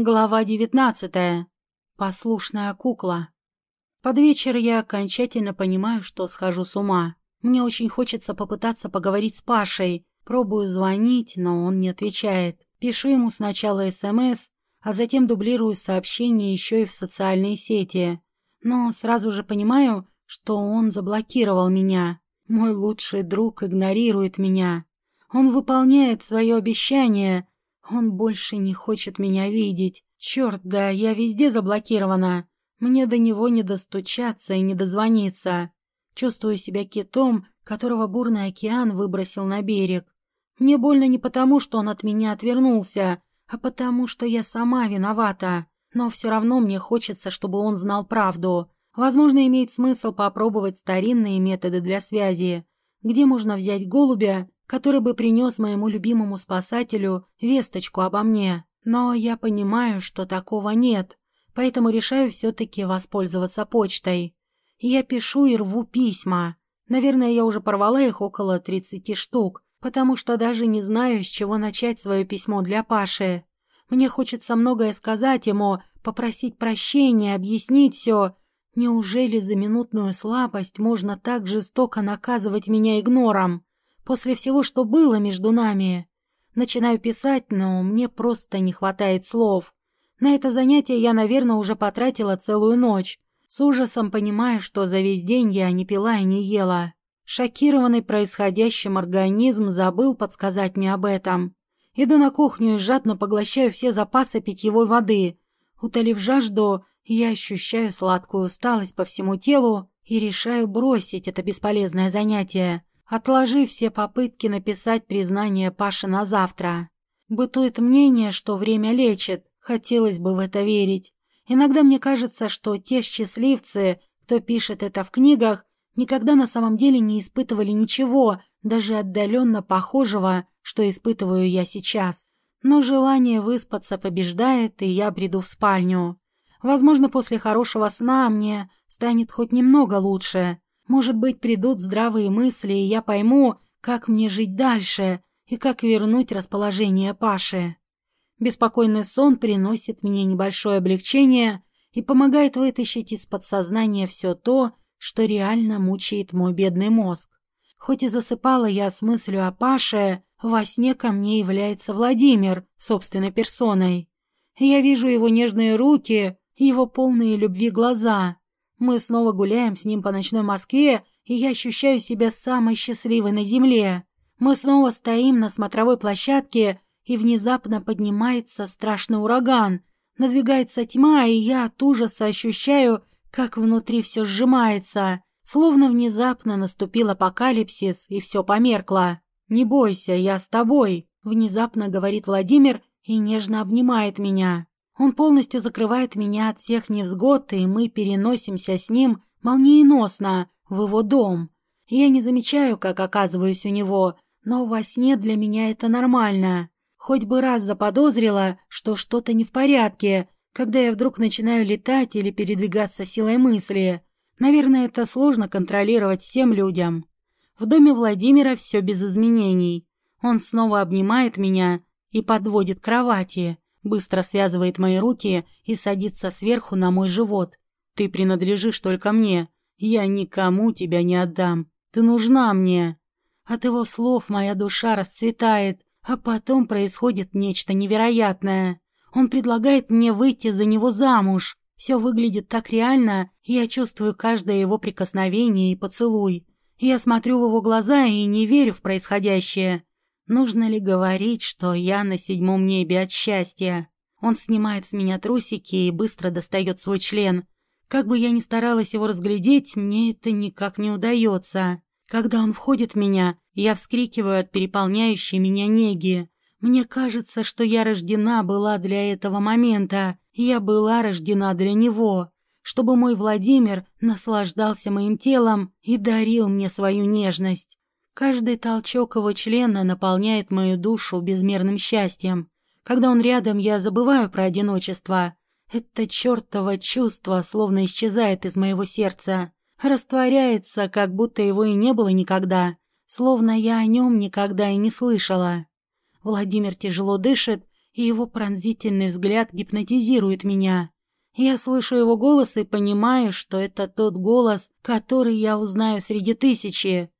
Глава девятнадцатая. Послушная кукла. Под вечер я окончательно понимаю, что схожу с ума. Мне очень хочется попытаться поговорить с Пашей. Пробую звонить, но он не отвечает. Пишу ему сначала СМС, а затем дублирую сообщение еще и в социальные сети. Но сразу же понимаю, что он заблокировал меня. Мой лучший друг игнорирует меня. Он выполняет свое обещание, он больше не хочет меня видеть. Черт, да я везде заблокирована. Мне до него не достучаться и не дозвониться. Чувствую себя китом, которого бурный океан выбросил на берег. Мне больно не потому, что он от меня отвернулся, а потому, что я сама виновата. Но все равно мне хочется, чтобы он знал правду. Возможно, имеет смысл попробовать старинные методы для связи. Где можно взять голубя, который бы принес моему любимому спасателю весточку обо мне. Но я понимаю, что такого нет, поэтому решаю все-таки воспользоваться почтой. Я пишу и рву письма. Наверное, я уже порвала их около 30 штук, потому что даже не знаю, с чего начать свое письмо для Паши. Мне хочется многое сказать ему, попросить прощения, объяснить все. Неужели за минутную слабость можно так жестоко наказывать меня игнором? После всего, что было между нами. Начинаю писать, но мне просто не хватает слов. На это занятие я, наверное, уже потратила целую ночь. С ужасом понимаю, что за весь день я не пила и не ела. Шокированный происходящим организм забыл подсказать мне об этом. Иду на кухню и жадно поглощаю все запасы питьевой воды. Утолив жажду, я ощущаю сладкую усталость по всему телу и решаю бросить это бесполезное занятие. Отложи все попытки написать признание Паше на завтра. Бытует мнение, что время лечит, хотелось бы в это верить. Иногда мне кажется, что те счастливцы, кто пишет это в книгах, никогда на самом деле не испытывали ничего, даже отдаленно похожего, что испытываю я сейчас. Но желание выспаться побеждает, и я бреду в спальню. Возможно, после хорошего сна мне станет хоть немного лучше. Может быть, придут здравые мысли, и я пойму, как мне жить дальше и как вернуть расположение Паши. Беспокойный сон приносит мне небольшое облегчение и помогает вытащить из подсознания все то, что реально мучает мой бедный мозг. Хоть и засыпала я с мыслью о Паше, во сне ко мне является Владимир собственной персоной. Я вижу его нежные руки, его полные любви глаза, мы снова гуляем с ним по ночной Москве, и я ощущаю себя самой счастливой на земле. Мы снова стоим на смотровой площадке, и внезапно поднимается страшный ураган. Надвигается тьма, и я от ужаса ощущаю, как внутри все сжимается. Словно внезапно наступил апокалипсис, и все померкло. «Не бойся, я с тобой», — внезапно говорит Владимир и нежно обнимает меня. Он полностью закрывает меня от всех невзгод, и мы переносимся с ним молниеносно в его дом. Я не замечаю, как оказываюсь у него, но во сне для меня это нормально. Хоть бы раз заподозрила, что что-то не в порядке, когда я вдруг начинаю летать или передвигаться силой мысли. Наверное, это сложно контролировать всем людям. В доме Владимира все без изменений. Он снова обнимает меня и подводит к кровати быстро связывает мои руки и садится сверху на мой живот. «Ты принадлежишь только мне. Я никому тебя не отдам. Ты нужна мне». От его слов моя душа расцветает, а потом происходит нечто невероятное. Он предлагает мне выйти за него замуж. Все выглядит так реально, я чувствую каждое его прикосновение и поцелуй. Я смотрю в его глаза и не верю в происходящее. Нужно ли говорить, что я на седьмом небе от счастья? Он снимает с меня трусики и быстро достает свой член. Как бы я ни старалась его разглядеть, мне это никак не удается. Когда он входит в меня, я вскрикиваю от переполняющей меня неги. Мне кажется, что я рождена была для этого момента. Я была рождена для него, чтобы мой Владимир наслаждался моим телом и дарил мне свою нежность. Каждый толчок его члена наполняет мою душу безмерным счастьем. Когда он рядом, я забываю про одиночество. Это чертово чувство словно исчезает из моего сердца. Растворяется, как будто его и не было никогда. Словно я о нем никогда и не слышала. Владимир тяжело дышит, и его пронзительный взгляд гипнотизирует меня. Я слышу его голос и понимаю, что это тот голос, который я узнаю среди тысячи.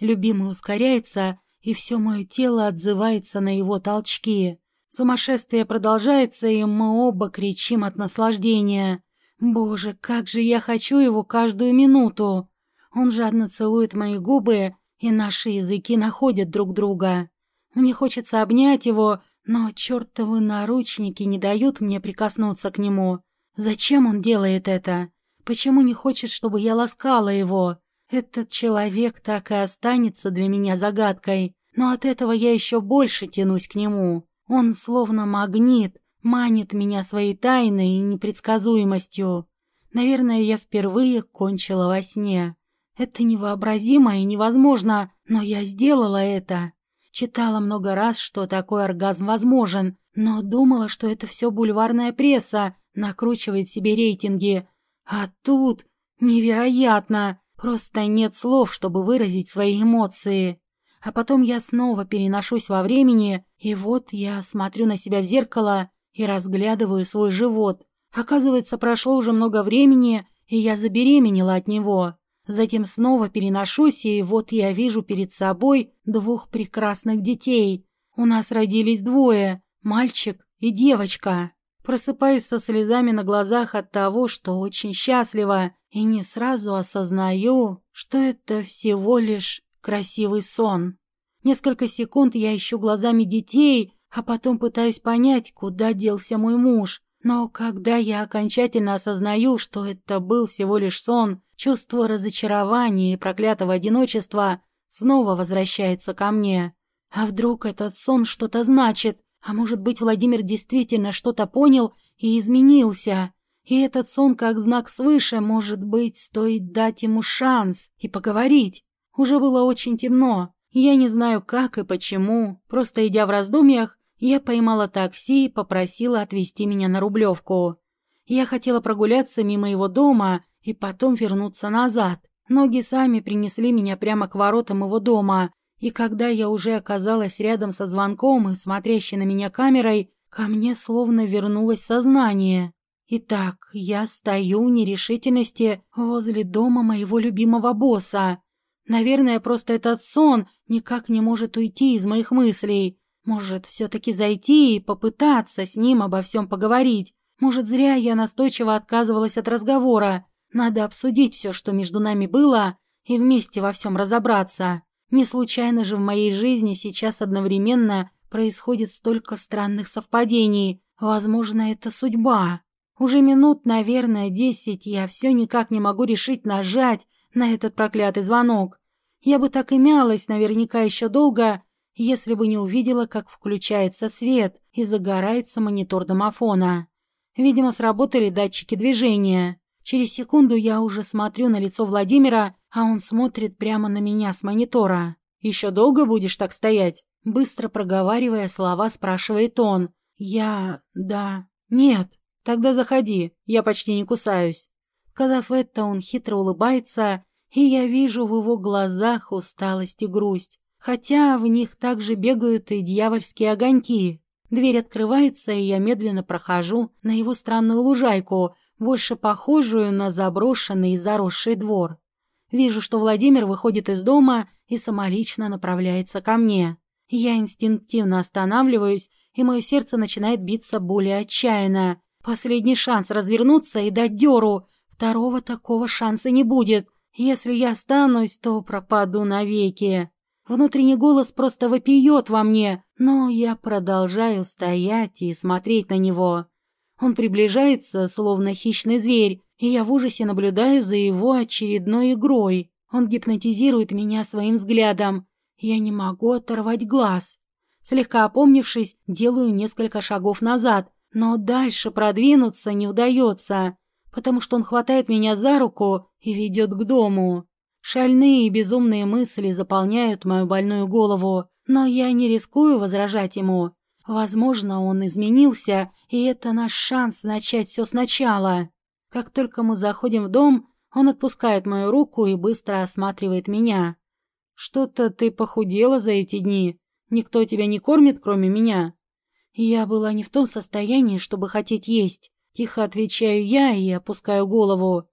Любимый ускоряется, и все мое тело отзывается на его толчки. Сумасшествие продолжается, и мы оба кричим от наслаждения. Боже, как же я хочу его каждую минуту! Он жадно целует мои губы, и наши языки находят друг друга. Мне хочется обнять его, но чертовы наручники не дают мне прикоснуться к нему. Зачем он делает это? Почему не хочет, чтобы я ласкала его? Этот человек так и останется для меня загадкой, но от этого я еще больше тянусь к нему. Он словно магнит, манит меня своей тайной и непредсказуемостью. Наверное, я впервые кончила во сне. Это невообразимо и невозможно, но я сделала это. Читала много раз, что такой оргазм возможен, но думала, что это все бульварная пресса накручивает себе рейтинги. А тут невероятно, просто нет слов, чтобы выразить свои эмоции. А потом я снова переношусь во времени, и вот я смотрю на себя в зеркало и разглядываю свой живот. Оказывается, прошло уже много времени, и я забеременела от него. Затем снова переношусь, и вот я вижу перед собой двух прекрасных детей. У нас родились двое – мальчик и девочка. Просыпаюсь со слезами на глазах от того, что очень счастлива, и не сразу осознаю, что это всего лишь красивый сон. Несколько секунд я ищу глазами детей, а потом пытаюсь понять, куда делся мой муж. Но когда я окончательно осознаю, что это был всего лишь сон, чувство разочарования и проклятого одиночества снова возвращается ко мне. А вдруг этот сон что-то значит? А может быть, Владимир действительно что-то понял и изменился? И этот сон как знак свыше, может быть, стоит дать ему шанс и поговорить. Уже было очень темно. Я не знаю, как и почему. Просто идя в раздумьях, я поймала такси и попросила отвезти меня на Рублевку. Я хотела прогуляться мимо его дома и потом вернуться назад. Ноги сами принесли меня прямо к воротам его дома, и когда я уже оказалась рядом со звонком и смотрящей на меня камерой, ко мне словно вернулось сознание. Итак, я стою в нерешительности возле дома моего любимого босса. Наверное, просто этот сон никак не может уйти из моих мыслей. Может, все-таки зайти и попытаться с ним обо всем поговорить. Может, зря я настойчиво отказывалась от разговора. Надо обсудить все, что между нами было, и вместе во всем разобраться. Не случайно же в моей жизни сейчас одновременно происходит столько странных совпадений. Возможно, это судьба. Уже минут, наверное, десять я все никак не могу решить нажать на этот проклятый звонок. Я бы так и мялась наверняка еще долго, если бы не увидела, как включается свет и загорается монитор домофона. Видимо, сработали датчики движения. Через секунду я уже смотрю на лицо Владимира, а он смотрит прямо на меня с монитора. «Еще долго будешь так стоять?» Быстро проговаривая слова, спрашивает он. «Я... да... нет. Тогда заходи, я почти не кусаюсь». Сказав это, он хитро улыбается, и я вижу в его глазах усталость и грусть. Хотя в них также бегают и дьявольские огоньки. Дверь открывается, и я медленно прохожу на его странную лужайку, больше похожую на заброшенный и заросший двор. Вижу, что Владимир выходит из дома и самолично направляется ко мне. Я инстинктивно останавливаюсь, и мое сердце начинает биться более отчаянно. Последний шанс развернуться и дать дёру, Второго такого шанса не будет. Если я останусь, то пропаду навеки. Внутренний голос просто вопиет во мне, но я продолжаю стоять и смотреть на него. Он приближается, словно хищный зверь, и я в ужасе наблюдаю за его очередной игрой. Он гипнотизирует меня своим взглядом. Я не могу оторвать глаз. Слегка опомнившись, делаю несколько шагов назад, но дальше продвинуться не удается потому что он хватает меня за руку и ведет к дому. Шальные и безумные мысли заполняют мою больную голову, но я не рискую возражать ему. Возможно, он изменился, и это наш шанс начать все сначала. Как только мы заходим в дом, он отпускает мою руку и быстро осматривает меня. «Что-то ты похудела за эти дни. Никто тебя не кормит, кроме меня?» Я была не в том состоянии, чтобы хотеть есть. Тихо отвечаю я и опускаю голову.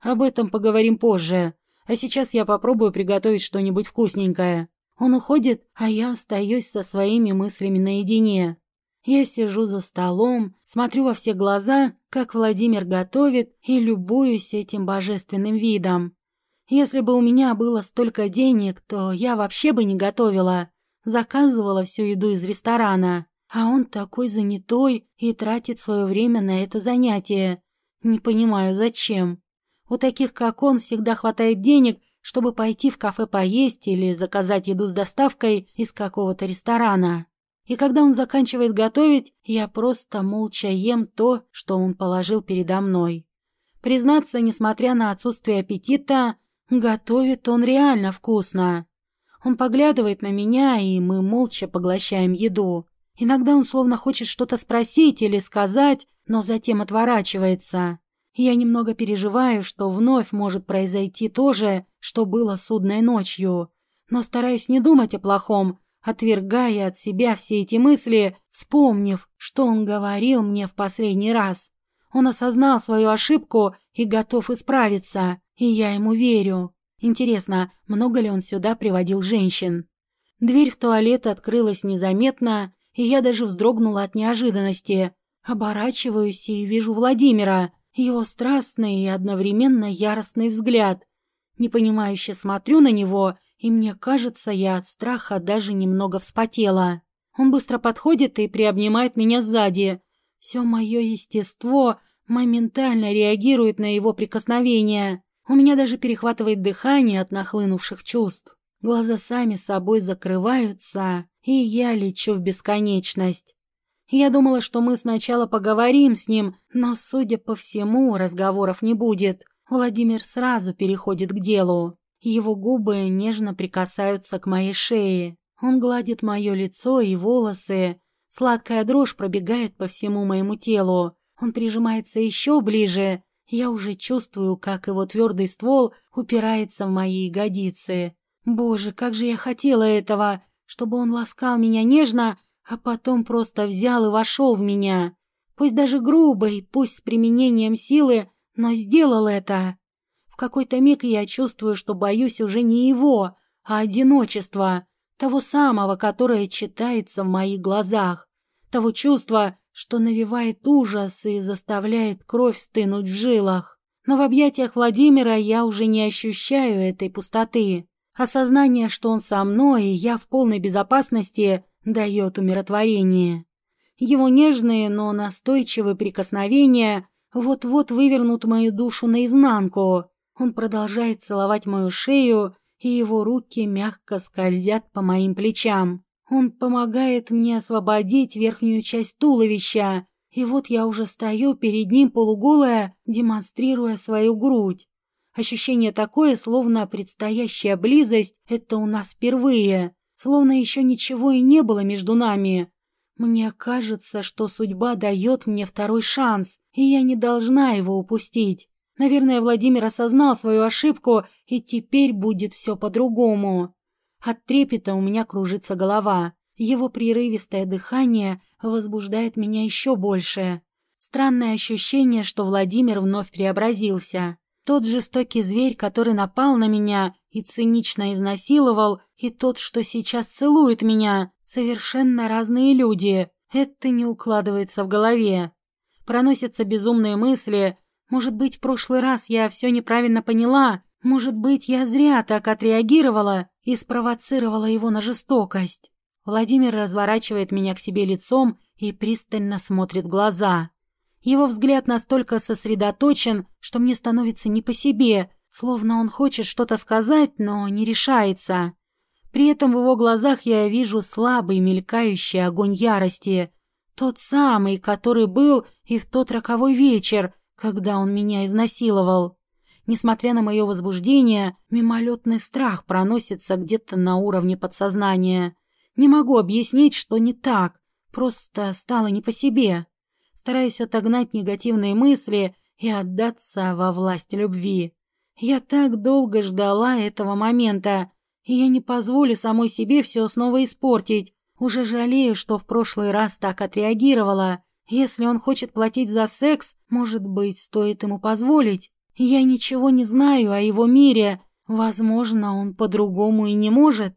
Об этом поговорим позже. А сейчас я попробую приготовить что-нибудь вкусненькое. Он уходит, а я остаюсь со своими мыслями наедине. Я сижу за столом, смотрю во все глаза, как Владимир готовит, и любуюсь этим божественным видом. Если бы у меня было столько денег, то я вообще бы не готовила. Заказывала всю еду из ресторана. А он такой занятой и тратит свое время на это занятие. Не понимаю, зачем. У таких, как он, всегда хватает денег, чтобы пойти в кафе поесть или заказать еду с доставкой из какого-то ресторана. И когда он заканчивает готовить, я просто молча ем то, что он положил передо мной. Признаться, несмотря на отсутствие аппетита, готовит он реально вкусно. Он поглядывает на меня, и мы молча поглощаем еду. Иногда он словно хочет что-то спросить или сказать, но затем отворачивается. Я немного переживаю, что вновь может произойти то же, что было судной ночью. Но стараюсь не думать о плохом, отвергая от себя все эти мысли, вспомнив, что он говорил мне в последний раз. Он осознал свою ошибку и готов исправиться, и я ему верю. Интересно, много ли он сюда приводил женщин? Дверь в туалет открылась незаметно, и я даже вздрогнула от неожиданности. Оборачиваюсь и вижу Владимира, его страстный и одновременно яростный взгляд. Непонимающе смотрю на него, и мне кажется, я от страха даже немного вспотела. Он быстро подходит и приобнимает меня сзади. Все мое естество моментально реагирует на его прикосновение. У меня даже перехватывает дыхание от нахлынувших чувств. Глаза сами собой закрываются, и я лечу в бесконечность. Я думала, что мы сначала поговорим с ним, но, судя по всему, разговоров не будет. Владимир сразу переходит к делу. Его губы нежно прикасаются к моей шее. Он гладит мое лицо и волосы. Сладкая дрожь пробегает по всему моему телу. Он прижимается еще ближе. Я уже чувствую, как его твердый ствол упирается в мои ягодицы. Боже, как же я хотела этого, чтобы он ласкал меня нежно, а потом просто взял и вошел в меня. Пусть даже грубо и пусть с применением силы, но сделал это. Какой-то миг я чувствую, что боюсь уже не его, а одиночества, того самого, которое читается в моих глазах, того чувства, что навевает ужас и заставляет кровь стынуть в жилах. Но в объятиях Владимира я уже не ощущаю этой пустоты. Осознание, что он со мной, и я в полной безопасности, дает умиротворение. Его нежные, но настойчивые прикосновения вот-вот вывернут мою душу наизнанку. Он продолжает целовать мою шею, и его руки мягко скользят по моим плечам. Он помогает мне освободить верхнюю часть туловища, и вот я уже стою перед ним полуголая, демонстрируя свою грудь. Ощущение такое, словно предстоящая близость — это у нас впервые, словно еще ничего и не было между нами. Мне кажется, что судьба дает мне второй шанс, и я не должна его упустить. Наверное, Владимир осознал свою ошибку, и теперь будет все по-другому. От трепета у меня кружится голова. Его прерывистое дыхание возбуждает меня еще больше. Странное ощущение, что Владимир вновь преобразился. Тот жестокий зверь, который напал на меня и цинично изнасиловал, и тот, что сейчас целует меня, совершенно разные люди. Это не укладывается в голове. Проносятся безумные мысли. Может быть, в прошлый раз я все неправильно поняла. Может быть, я зря так отреагировала и спровоцировала его на жестокость. Владимир разворачивает меня к себе лицом и пристально смотрит в глаза. Его взгляд настолько сосредоточен, что мне становится не по себе, словно он хочет что-то сказать, но не решается. При этом в его глазах я вижу слабый мелькающий огонь ярости, тот самый, который был и в тот роковой вечер, когда он меня изнасиловал. Несмотря на мое возбуждение, мимолетный страх проносится где-то на уровне подсознания. Не могу объяснить, что не так, просто стало не по себе стараясь отогнать негативные мысли и отдаться во власть любви. Я так долго ждала этого момента, и я не позволю самой себе все снова испортить. Уже жалею, что в прошлый раз так отреагировала. Если он хочет платить за секс, может быть, стоит ему позволить. Я ничего не знаю о его мире. Возможно, он по-другому и не может.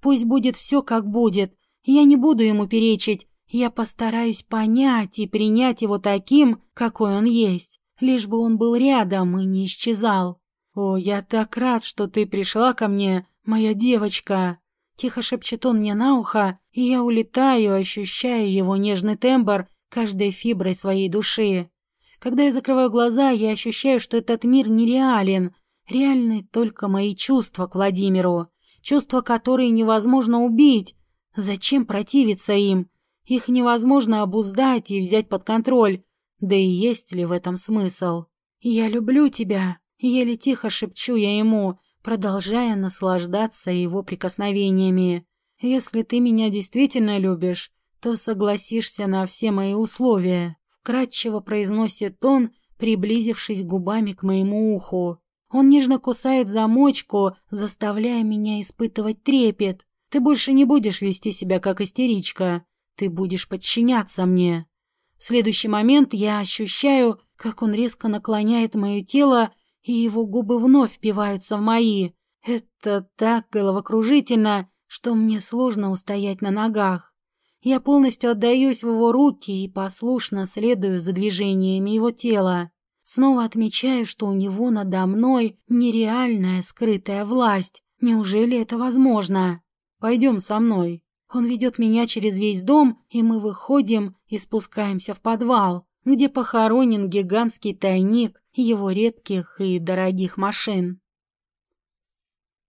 Пусть будет все, как будет. Я не буду ему перечить. Я постараюсь понять и принять его таким, какой он есть. Лишь бы он был рядом и не исчезал. «О, я так рад, что ты пришла ко мне, моя девочка!» Тихо шепчет он мне на ухо, и я улетаю, ощущая его нежный тембр каждой фиброй своей души. Когда я закрываю глаза, я ощущаю, что этот мир нереален. Реальны только мои чувства к Владимиру. Чувства, которые невозможно убить. Зачем противиться им? Их невозможно обуздать и взять под контроль. Да и есть ли в этом смысл? «Я люблю тебя», — еле тихо шепчу я ему, продолжая наслаждаться его прикосновениями. «Если ты меня действительно любишь, то согласишься на все мои условия», — вкратчиво произносит он, приблизившись губами к моему уху. Он нежно кусает замочку, заставляя меня испытывать трепет. «Ты больше не будешь вести себя как истеричка. Ты будешь подчиняться мне». В следующий момент я ощущаю, как он резко наклоняет мое тело и его губы вновь впиваются в мои. Это так головокружительно, что мне сложно устоять на ногах. Я полностью отдаюсь в его руки и послушно следую за движениями его тела. Снова отмечаю, что у него надо мной нереальная скрытая власть. Неужели это возможно? Пойдем со мной. Он ведет меня через весь дом, и мы выходим и спускаемся в подвал где похоронен гигантский тайник его редких и дорогих машин.